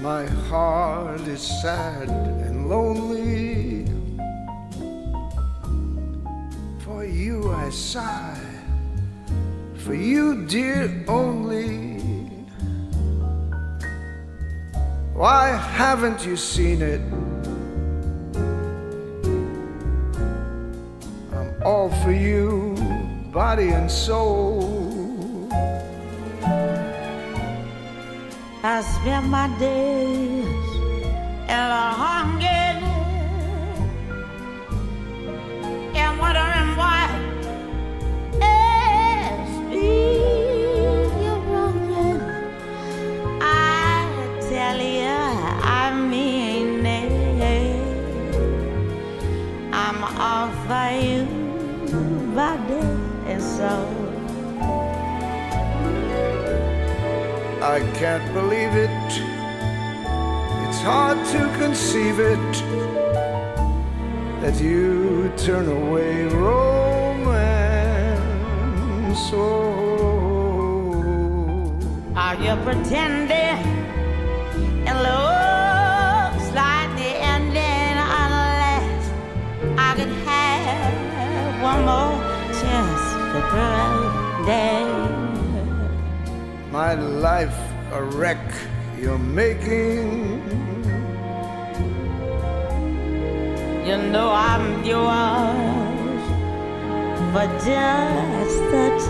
My heart is sad and lonely. For you I sigh, for you, dear, only. Why haven't you seen it? All for you, body and soul. I spend my days in a hunger and wondering why it's you're wronging. I tell you, I mean it. I'm all for you, body and soul. I can't believe it. It's hard to conceive it that you turn away romance. Oh, Are you pretending? It looks like the ending unless I could have one more chance to pretend. my life a wreck you're making. You know I'm yours for just the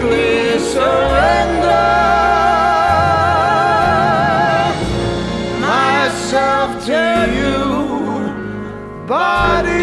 gladly surrender myself to you, body